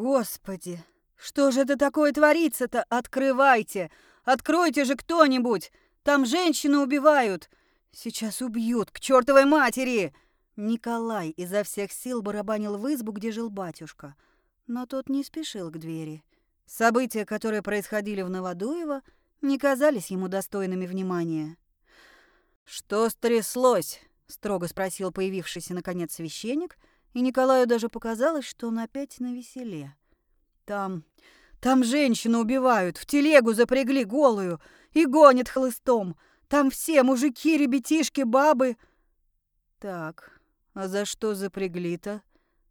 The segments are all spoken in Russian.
Господи, что же это такое творится-то? Открывайте! Откройте же кто-нибудь! Там женщину убивают! Сейчас убьют, к чертовой матери!» Николай изо всех сил барабанил в избу, где жил батюшка. Но тот не спешил к двери. События, которые происходили в Новодуево, не казались ему достойными внимания. «Что стряслось?» — строго спросил появившийся наконец священник, и Николаю даже показалось, что он опять на веселе. «Там... там женщину убивают, в телегу запрягли голую и гонят хлыстом. Там все мужики, ребятишки, бабы...» «Так, а за что запрягли-то?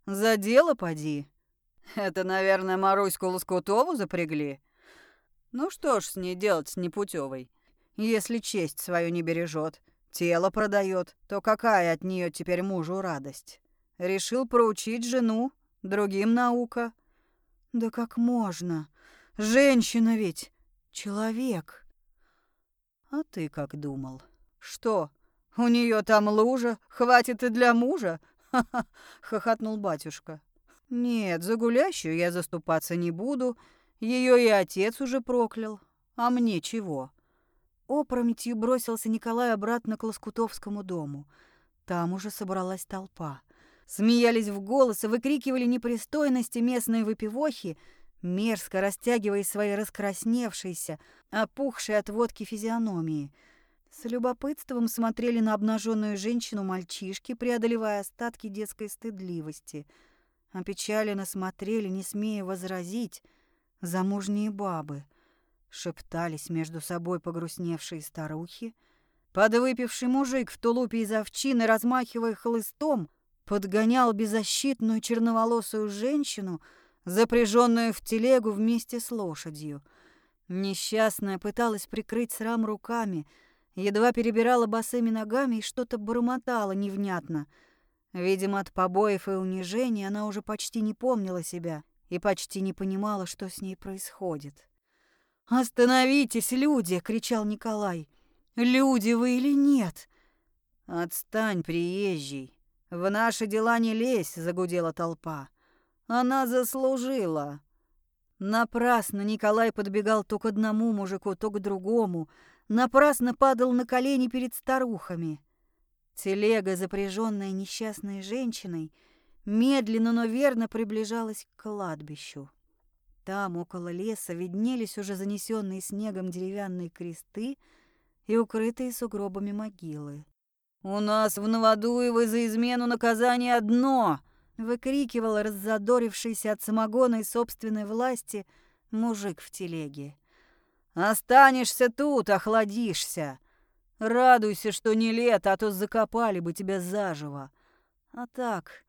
За дело поди?» «Это, наверное, Маруську Лоскутову запрягли?» «Ну что ж с ней делать с непутевой? Если честь свою не бережет, тело продает, то какая от нее теперь мужу радость? Решил проучить жену, другим наука. Да как можно? Женщина ведь, человек. А ты как думал? Что, у нее там лужа, хватит и для мужа? Ха-ха, хохотнул батюшка. Нет, за гулящую я заступаться не буду, ее и отец уже проклял. А мне чего? Опрометью бросился Николай обратно к Лоскутовскому дому. Там уже собралась толпа. Смеялись в голос и выкрикивали непристойности местной выпивохи, мерзко растягивая свои раскрасневшиеся, опухшие от водки физиономии. С любопытством смотрели на обнаженную женщину мальчишки, преодолевая остатки детской стыдливости. Опечаленно смотрели, не смея возразить, замужние бабы — Шептались между собой погрустневшие старухи. Подвыпивший мужик в тулупе из овчины, размахивая хлыстом, подгонял беззащитную черноволосую женщину, запряженную в телегу вместе с лошадью. Несчастная пыталась прикрыть срам руками, едва перебирала босыми ногами и что-то бормотала невнятно. Видимо, от побоев и унижений она уже почти не помнила себя и почти не понимала, что с ней происходит. «Остановитесь, люди!» — кричал Николай. «Люди вы или нет?» «Отстань, приезжий! В наши дела не лезь!» — загудела толпа. «Она заслужила!» Напрасно Николай подбегал то к одному мужику, то к другому. Напрасно падал на колени перед старухами. Телега, запряженная несчастной женщиной, медленно, но верно приближалась к кладбищу. Там, около леса, виднелись уже занесенные снегом деревянные кресты и укрытые сугробами могилы. «У нас в Новодуево за измену наказание одно!» — выкрикивал раззадорившийся от самогона и собственной власти мужик в телеге. «Останешься тут, охладишься. Радуйся, что не лето, а то закопали бы тебя заживо. А так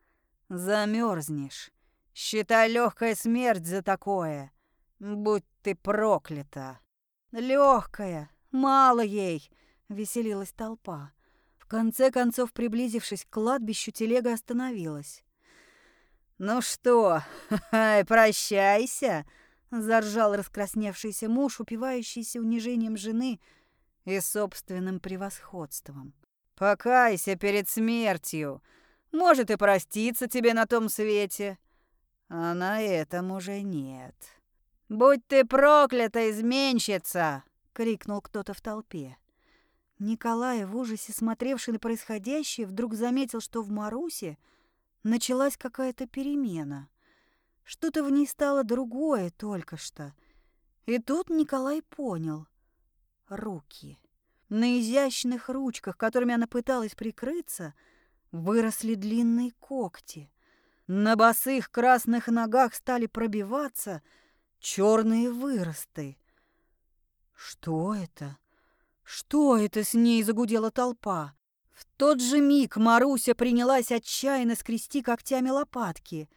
замерзнешь. Считай легкая смерть за такое. Будь ты проклята. Легкая, мало ей, веселилась толпа. Конце концов, приблизившись к кладбищу, телега остановилась. Ну что, прощайся, заржал раскрасневшийся муж, упивающийся унижением жены и собственным превосходством. Покайся перед смертью. Может и проститься тебе на том свете а на этом уже нет. «Будь ты проклята, изменщица!» — крикнул кто-то в толпе. Николай, в ужасе смотревший на происходящее, вдруг заметил, что в Марусе началась какая-то перемена. Что-то в ней стало другое только что. И тут Николай понял. Руки. На изящных ручках, которыми она пыталась прикрыться, выросли длинные когти — на босых красных ногах стали пробиваться черные выросты. Что это? Что это с ней загудела толпа? В тот же миг Маруся принялась отчаянно скрести когтями лопатки.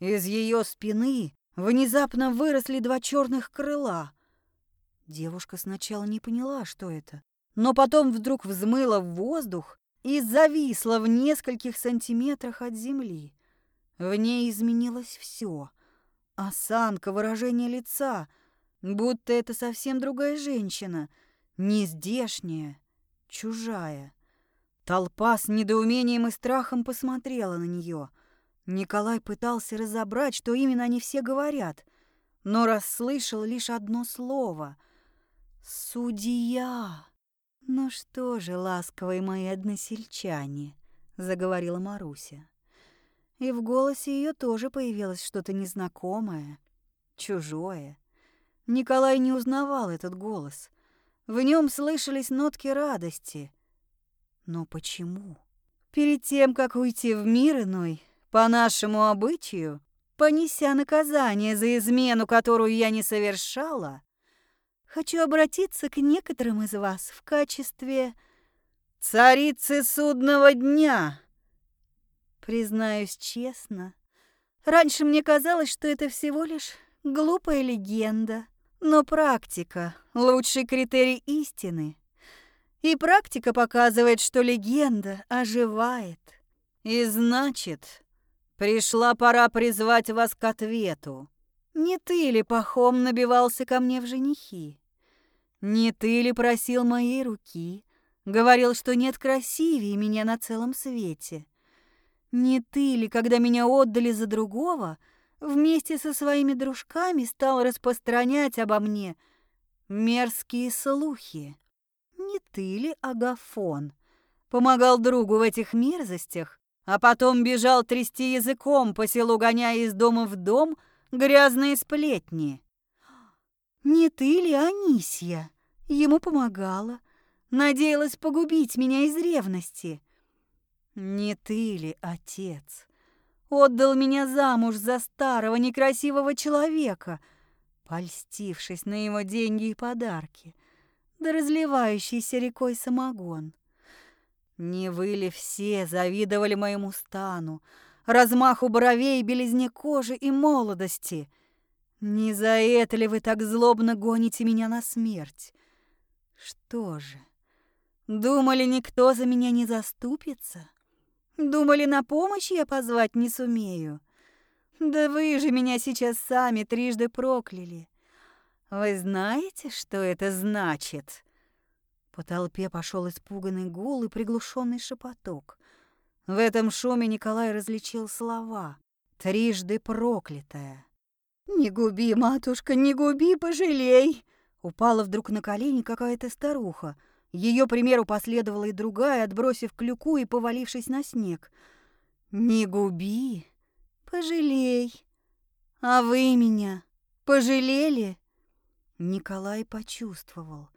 Из ее спины внезапно выросли два черных крыла. Девушка сначала не поняла, что это, но потом вдруг взмыла в воздух и зависла в нескольких сантиметрах от земли. В ней изменилось все. Осанка, выражение лица, будто это совсем другая женщина, не здешняя, чужая. Толпа с недоумением и страхом посмотрела на нее. Николай пытался разобрать, что именно они все говорят, но расслышал лишь одно слово — «Судья». «Ну что же, ласковые мои односельчане», — заговорила Маруся. И в голосе ее тоже появилось что-то незнакомое, чужое. Николай не узнавал этот голос. В нем слышались нотки радости. Но почему? Перед тем, как уйти в мир иной, по нашему обычаю, понеся наказание за измену, которую я не совершала, хочу обратиться к некоторым из вас в качестве царицы судного дня. Признаюсь честно, раньше мне казалось, что это всего лишь глупая легенда, но практика — лучший критерий истины. И практика показывает, что легенда оживает. И значит, пришла пора призвать вас к ответу. Не ты ли пахом набивался ко мне в женихи? Не ты ли просил моей руки? Говорил, что нет красивее меня на целом свете. Не ты ли, когда меня отдали за другого, вместе со своими дружками стал распространять обо мне мерзкие слухи? Не ты ли, Агафон, помогал другу в этих мерзостях, а потом бежал трясти языком по селу, гоняя из дома в дом грязные сплетни? Не ты ли, Анисья, ему помогала, надеялась погубить меня из ревности? Не ты ли, отец, отдал меня замуж за старого некрасивого человека, польстившись на его деньги и подарки, да разливающийся рекой самогон? Не вы ли все завидовали моему стану, размаху бровей, белизне кожи и молодости — не за это ли вы так злобно гоните меня на смерть? Что же, думали, никто за меня не заступится? Думали, на помощь я позвать не сумею? Да вы же меня сейчас сами трижды прокляли. Вы знаете, что это значит? По толпе пошел испуганный гул и приглушенный шепоток. В этом шуме Николай различил слова «трижды проклятая». «Не губи, матушка, не губи, пожалей!» Упала вдруг на колени какая-то старуха. Ее примеру последовала и другая, отбросив клюку и повалившись на снег. «Не губи, пожалей! А вы меня пожалели?» Николай почувствовал.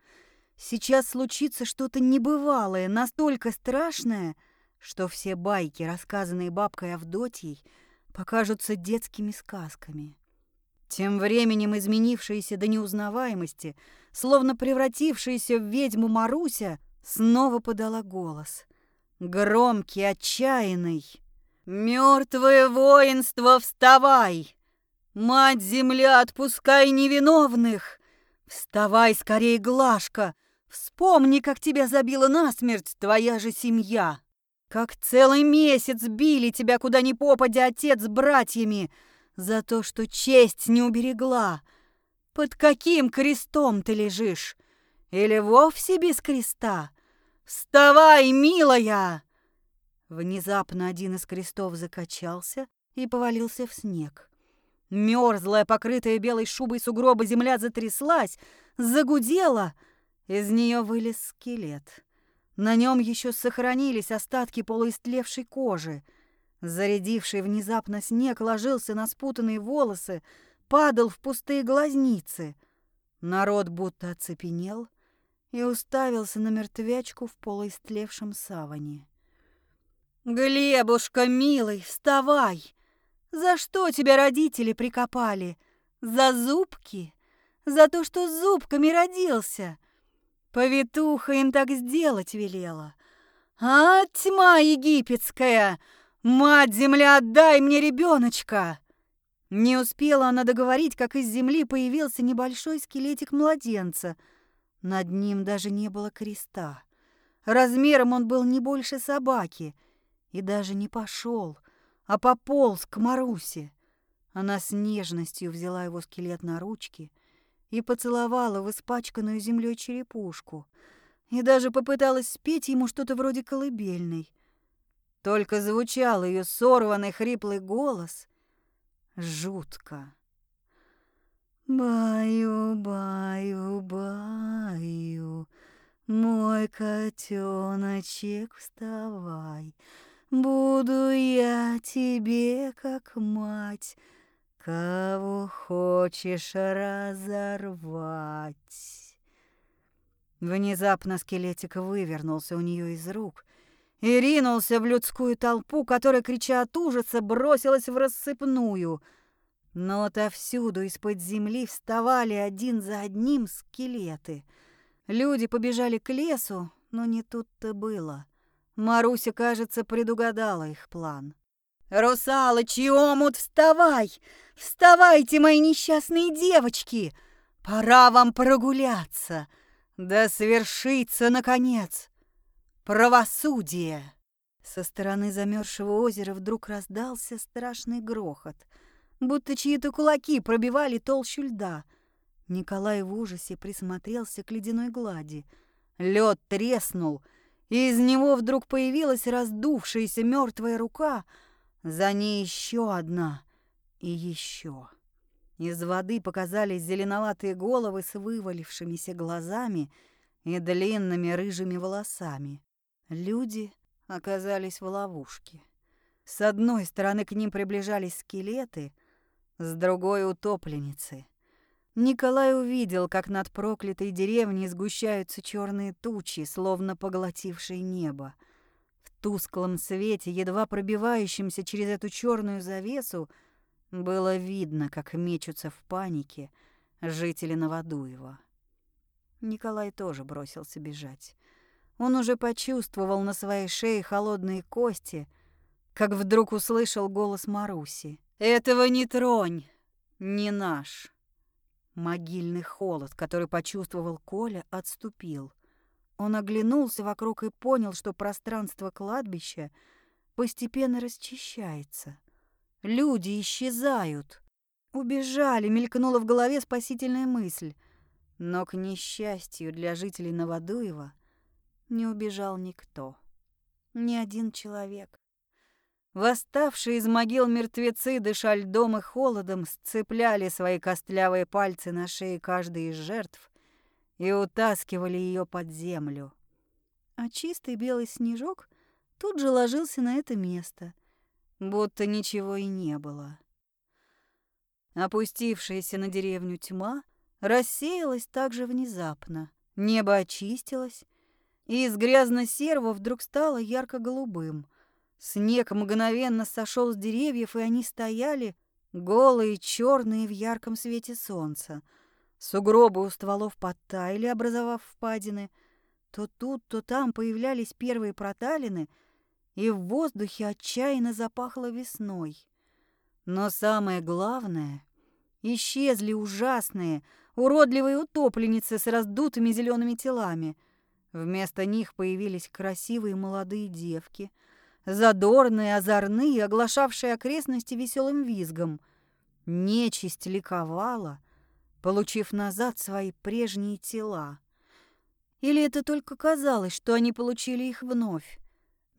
Сейчас случится что-то небывалое, настолько страшное, что все байки, рассказанные бабкой Авдотьей, покажутся детскими сказками. Тем временем изменившаяся до неузнаваемости, словно превратившаяся в ведьму Маруся, снова подала голос. Громкий, отчаянный. «Мертвое воинство, вставай! Мать-земля, отпускай невиновных! Вставай скорее, Глашка! Вспомни, как тебя забила насмерть твоя же семья! Как целый месяц били тебя куда ни попадя отец с братьями!» За то, что честь не уберегла. Под каким крестом ты лежишь? Или вовсе без креста? Вставай, милая!» Внезапно один из крестов закачался и повалился в снег. Мерзлая, покрытая белой шубой сугроба земля затряслась, загудела. Из нее вылез скелет. На нем еще сохранились остатки полуистлевшей кожи — Зарядивший внезапно снег ложился на спутанные волосы, падал в пустые глазницы. Народ будто оцепенел и уставился на мертвячку в полуистлевшем саване. «Глебушка, милый, вставай! За что тебя родители прикопали? За зубки? За то, что с зубками родился? Повитуха им так сделать велела. А, тьма египетская!» «Мать-земля, отдай мне ребеночка!» Не успела она договорить, как из земли появился небольшой скелетик младенца. Над ним даже не было креста. Размером он был не больше собаки. И даже не пошел, а пополз к Марусе. Она с нежностью взяла его скелет на ручки и поцеловала в испачканную землей черепушку. И даже попыталась спеть ему что-то вроде колыбельной. Только звучал ее сорванный хриплый голос. Жутко. Баю, баю, баю, мой котеночек, вставай, Буду я тебе, как мать, Кого хочешь разорвать. Внезапно скелетик вывернулся у нее из рук и ринулся в людскую толпу, которая, крича от ужаса, бросилась в рассыпную — но отовсюду из-под земли вставали один за одним скелеты. Люди побежали к лесу, но не тут-то было. Маруся, кажется, предугадала их план. «Русалочий омут, вставай! Вставайте, мои несчастные девочки! Пора вам прогуляться! Да свершится, наконец, правосудие!» Со стороны замерзшего озера вдруг раздался страшный грохот — будто чьи-то кулаки пробивали толщу льда. Николай в ужасе присмотрелся к ледяной глади. Лед треснул, и из него вдруг появилась раздувшаяся мертвая рука, за ней еще одна и еще. Из воды показались зеленоватые головы с вывалившимися глазами и длинными рыжими волосами. Люди оказались в ловушке. С одной стороны к ним приближались скелеты — с другой утопленницы. Николай увидел, как над проклятой деревней сгущаются черные тучи, словно поглотившие небо. В тусклом свете, едва пробивающемся через эту черную завесу, было видно, как мечутся в панике жители Новодуева. Николай тоже бросился бежать. Он уже почувствовал на своей шее холодные кости, как вдруг услышал голос Маруси. Этого не тронь, не наш. Могильный холод, который почувствовал Коля, отступил. Он оглянулся вокруг и понял, что пространство кладбища постепенно расчищается. Люди исчезают. Убежали, мелькнула в голове спасительная мысль. Но, к несчастью для жителей Новодуева, не убежал никто. Ни один человек. Восставшие из могил мертвецы, дыша льдом и холодом, сцепляли свои костлявые пальцы на шее каждой из жертв и утаскивали ее под землю. А чистый белый снежок тут же ложился на это место, будто ничего и не было. Опустившаяся на деревню тьма рассеялась так же внезапно. Небо очистилось, и из грязно-серого вдруг стало ярко-голубым — Снег мгновенно сошел с деревьев, и они стояли, голые, черные в ярком свете солнца. Сугробы у стволов подтаяли, образовав впадины. То тут, то там появлялись первые проталины, и в воздухе отчаянно запахло весной. Но самое главное — исчезли ужасные, уродливые утопленницы с раздутыми зелеными телами. Вместо них появились красивые молодые девки — задорные, озорные, оглашавшие окрестности веселым визгом. Нечисть ликовала, получив назад свои прежние тела. Или это только казалось, что они получили их вновь?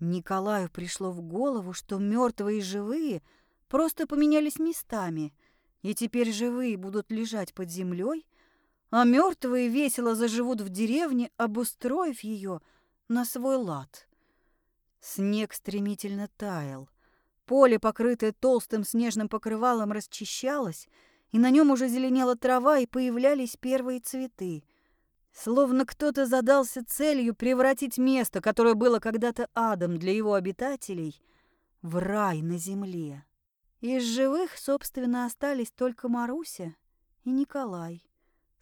Николаю пришло в голову, что мертвые и живые просто поменялись местами, и теперь живые будут лежать под землей, а мертвые весело заживут в деревне, обустроив ее на свой лад. Снег стремительно таял. Поле, покрытое толстым снежным покрывалом, расчищалось, и на нем уже зеленела трава, и появлялись первые цветы. Словно кто-то задался целью превратить место, которое было когда-то адом для его обитателей, в рай на земле. Из живых, собственно, остались только Маруся и Николай,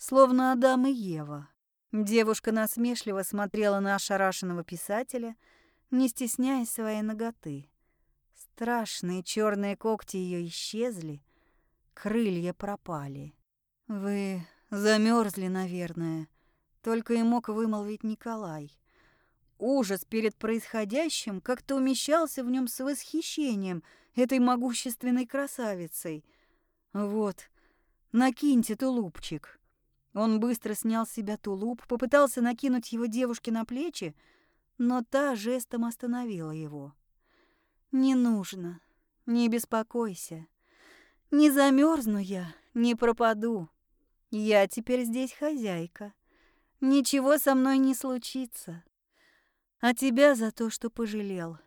словно Адам и Ева. Девушка насмешливо смотрела на ошарашенного писателя — не стесняясь своей ноготы. Страшные черные когти ее исчезли, крылья пропали. «Вы замерзли, наверное», — только и мог вымолвить Николай. Ужас перед происходящим как-то умещался в нем с восхищением этой могущественной красавицей. «Вот, накиньте тулупчик». Он быстро снял с себя тулуп, попытался накинуть его девушке на плечи, но та жестом остановила его. Не нужно. Не беспокойся. Не замерзну я, не пропаду. Я теперь здесь хозяйка. Ничего со мной не случится. А тебя за то, что пожалел,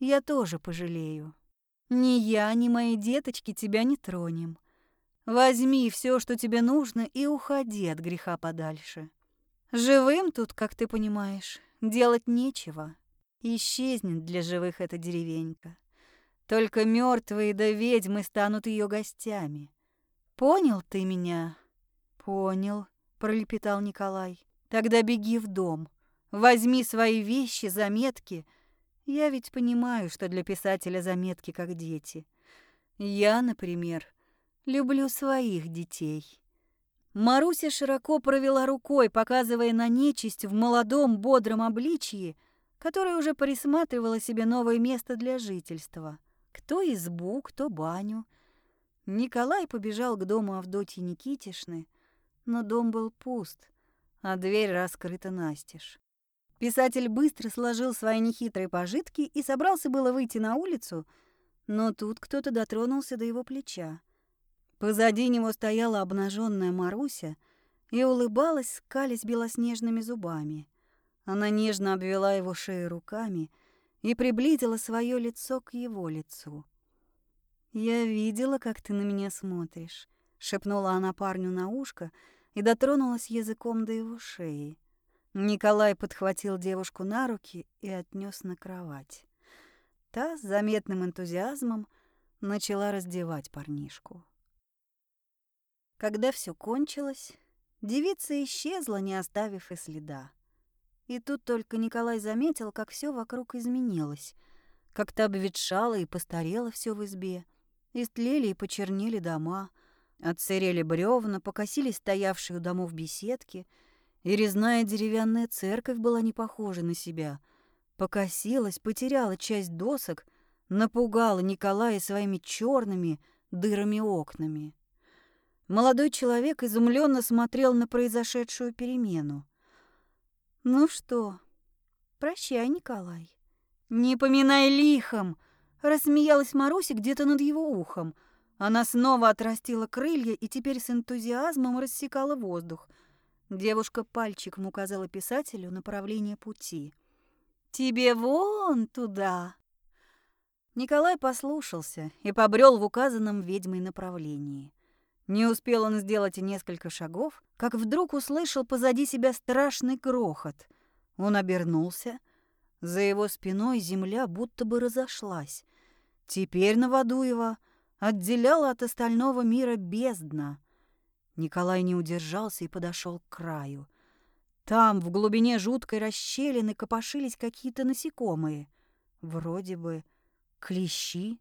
я тоже пожалею. Ни я, ни мои деточки тебя не тронем. Возьми все, что тебе нужно, и уходи от греха подальше. Живым тут, как ты понимаешь, делать нечего. Исчезнет для живых эта деревенька. Только мертвые да ведьмы станут ее гостями. Понял ты меня? Понял, пролепетал Николай. Тогда беги в дом. Возьми свои вещи, заметки. Я ведь понимаю, что для писателя заметки как дети. Я, например, люблю своих детей. Маруся широко провела рукой, показывая на нечисть в молодом бодром обличье, которая уже присматривала себе новое место для жительства. Кто избу, кто баню. Николай побежал к дому Авдотьи Никитишны, но дом был пуст, а дверь раскрыта настежь. Писатель быстро сложил свои нехитрые пожитки и собрался было выйти на улицу, но тут кто-то дотронулся до его плеча. Позади него стояла обнаженная Маруся и улыбалась, скались белоснежными зубами. Она нежно обвела его шею руками и приблизила свое лицо к его лицу. «Я видела, как ты на меня смотришь», — шепнула она парню на ушко и дотронулась языком до его шеи. Николай подхватил девушку на руки и отнес на кровать. Та с заметным энтузиазмом начала раздевать парнишку. Когда все кончилось, девица исчезла, не оставив и следа. И тут только Николай заметил, как все вокруг изменилось. Как-то обветшало и постарело все в избе. Истлели и почернели дома, отсырели бревна, покосились стоявшие у домов беседки, и резная деревянная церковь была не похожа на себя. Покосилась, потеряла часть досок, напугала Николая своими черными дырами окнами. Молодой человек изумленно смотрел на произошедшую перемену. «Ну что, прощай, Николай». «Не поминай лихом!» — рассмеялась Маруся где-то над его ухом. Она снова отрастила крылья и теперь с энтузиазмом рассекала воздух. Девушка пальчиком указала писателю направление пути. «Тебе вон туда!» Николай послушался и побрел в указанном ведьмой направлении. Не успел он сделать несколько шагов, как вдруг услышал позади себя страшный грохот. Он обернулся. За его спиной земля будто бы разошлась. Теперь Новодуева отделяла от остального мира бездна. Николай не удержался и подошел к краю. Там, в глубине жуткой расщелины, копошились какие-то насекомые. Вроде бы клещи.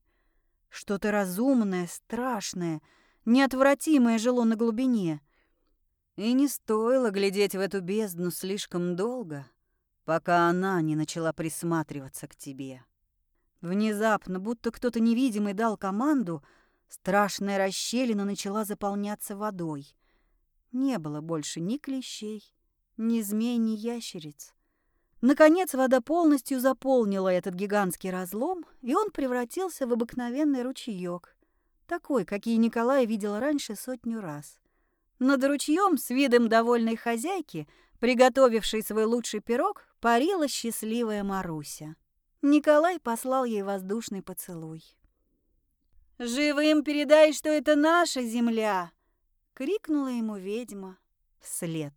Что-то разумное, страшное — неотвратимое жило на глубине. И не стоило глядеть в эту бездну слишком долго, пока она не начала присматриваться к тебе. Внезапно, будто кто-то невидимый дал команду, страшная расщелина начала заполняться водой. Не было больше ни клещей, ни змей, ни ящериц. Наконец вода полностью заполнила этот гигантский разлом, и он превратился в обыкновенный ручеёк, такой, какие Николай видел раньше сотню раз. Над ручьем с видом довольной хозяйки, приготовившей свой лучший пирог, парила счастливая Маруся. Николай послал ей воздушный поцелуй. «Живым передай, что это наша земля!» — крикнула ему ведьма вслед.